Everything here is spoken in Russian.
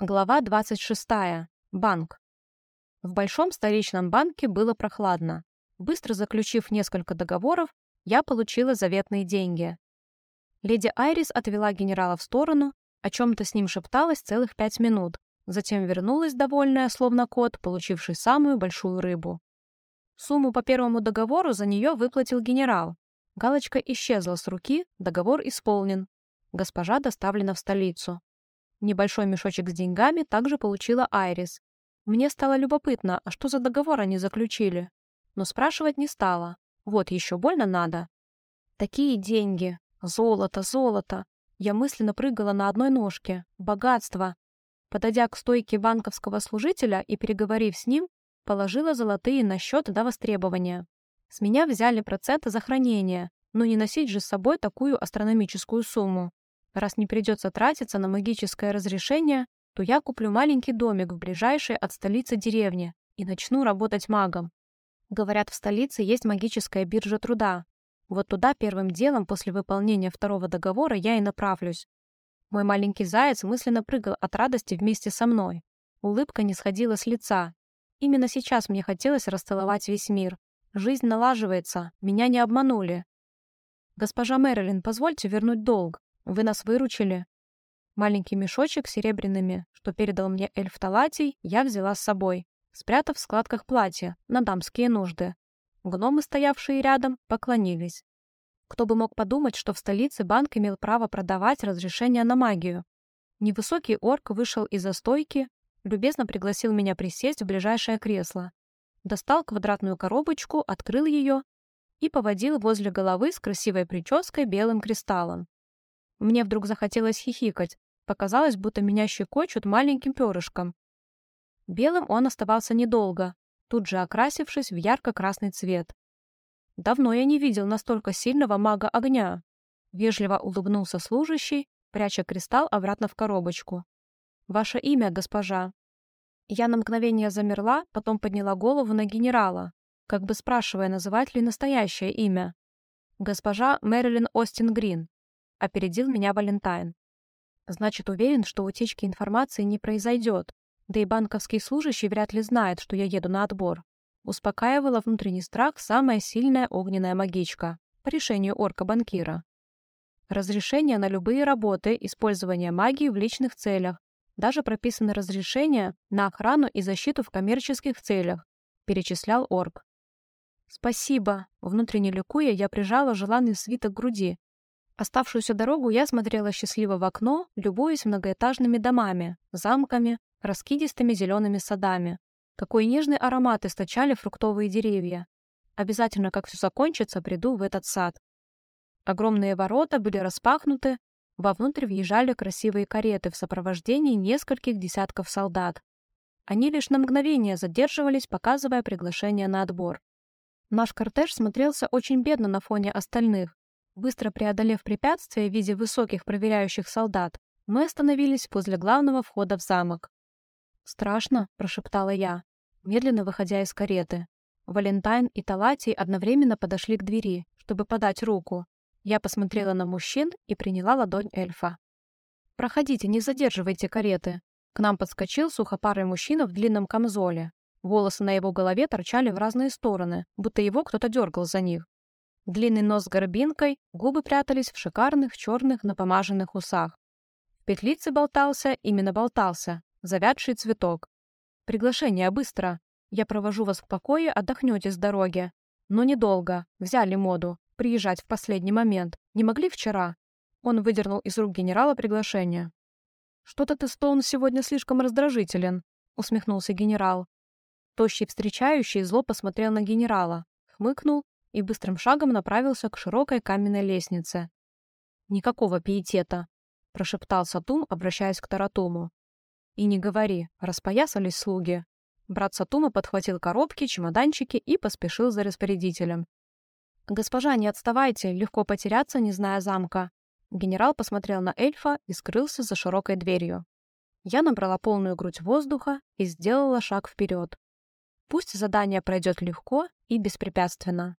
Глава 26. Банк. В большом столичном банке было прохладно. Быстро заключив несколько договоров, я получила заветные деньги. Леди Айрис отвела генерала в сторону, о чем-то с ним шепталась целых пять минут, затем вернулась довольная, словно кот, получивший самую большую рыбу. Сумму по первому договору за нее выплатил генерал. Галочка исчезла с руки, договор исполнен. Госпожа доставлена в столицу. Небольшой мешочек с деньгами также получила Айрис. Мне стало любопытно, а что за договор они заключили? Но спрашивать не стала. Вот еще больно надо. Такие деньги. Золото, золото. Я мысленно прыгала на одной ножке. Богатство. Подойдя к стойке банковского служителя и переговорив с ним, положила золотые на счет до востребования. С меня взяли проценты за хранение, но не носить же с собой такую астрономическую сумму. Раз не придется тратиться на магическое разрешение, то я куплю маленький домик в ближайшей от столицы деревне и начну работать магом. Говорят, в столице есть магическая биржа труда. Вот туда первым делом после выполнения второго договора я и направлюсь. Мой маленький заяц мысленно прыгал от радости вместе со мной. Улыбка не сходила с лица. Именно сейчас мне хотелось расцеловать весь мир. Жизнь налаживается, меня не обманули. «Госпожа Мэрилин, позвольте вернуть долг», вы нас выручили. Маленький мешочек с серебряными, что передал мне эльф Талатий, я взяла с собой, спрятав в складках платья на дамские нужды. Гномы, стоявшие рядом, поклонились. Кто бы мог подумать, что в столице банк имел право продавать разрешение на магию. Невысокий орк вышел из-за стойки, любезно пригласил меня присесть в ближайшее кресло. Достал квадратную коробочку, открыл ее и поводил возле головы с красивой прической белым кристаллом. Мне вдруг захотелось хихикать. Показалось, будто меня щекочут маленьким перышком. Белым он оставался недолго, тут же окрасившись в ярко-красный цвет. Давно я не видел настолько сильного мага огня. Вежливо улыбнулся служащий, пряча кристалл обратно в коробочку. «Ваше имя, госпожа?» Я на мгновение замерла, потом подняла голову на генерала, как бы спрашивая, называть ли настоящее имя. «Госпожа Мэрилин Остин Грин», Опередил меня Валентайн. Значит, уверен, что утечки информации не произойдет. Да и банковский служащий вряд ли знает, что я еду на отбор. Успокаивала внутренний страх самая сильная огненная магичка по решению орка-банкира. Разрешение на любые работы, использование магии в личных целях. Даже прописано разрешение на охрану и защиту в коммерческих целях, перечислял орк. «Спасибо!» Внутренне ликуя, я прижала желанный свиток к груди Оставшуюся дорогу я смотрела счастливо в окно, любуясь многоэтажными домами, замками, раскидистыми зелеными садами. Какой нежный аромат источали фруктовые деревья. Обязательно, как все закончится, приду в этот сад. Огромные ворота были распахнуты, вовнутрь въезжали красивые кареты в сопровождении нескольких десятков солдат. Они лишь на мгновение задерживались, показывая приглашение на отбор. Наш кортеж смотрелся очень бедно на фоне остальных, Быстро преодолев препятствия в виде высоких проверяющих солдат, мы остановились возле главного входа в замок. «Страшно», — прошептала я, медленно выходя из кареты. Валентайн и Талатий одновременно подошли к двери, чтобы подать руку. Я посмотрела на мужчин и приняла ладонь эльфа. «Проходите, не задерживайте кареты». К нам подскочил сухопарый мужчина в длинном камзоле. Волосы на его голове торчали в разные стороны, будто его кто-то дергал за них. Длинный нос с горбинкой, губы прятались в шикарных черных напомаженных усах. В петлице болтался, именно болтался, завядший цветок. «Приглашение, быстро! Я провожу вас в покое, отдохнете с дороги. Но недолго, взяли моду, приезжать в последний момент. Не могли вчера?» Он выдернул из рук генерала приглашение. «Что-то ты, Стоун, сегодня слишком раздражителен», — усмехнулся генерал. Тощий встречающий зло посмотрел на генерала, хмыкнул и быстрым шагом направился к широкой каменной лестнице. «Никакого пиетета», — прошептал Сатум, обращаясь к Таратуму. «И не говори, распоясались слуги». Брат Сатума подхватил коробки, чемоданчики и поспешил за распорядителем. «Госпожа, не отставайте, легко потеряться, не зная замка». Генерал посмотрел на эльфа и скрылся за широкой дверью. Я набрала полную грудь воздуха и сделала шаг вперед. Пусть задание пройдет легко и беспрепятственно.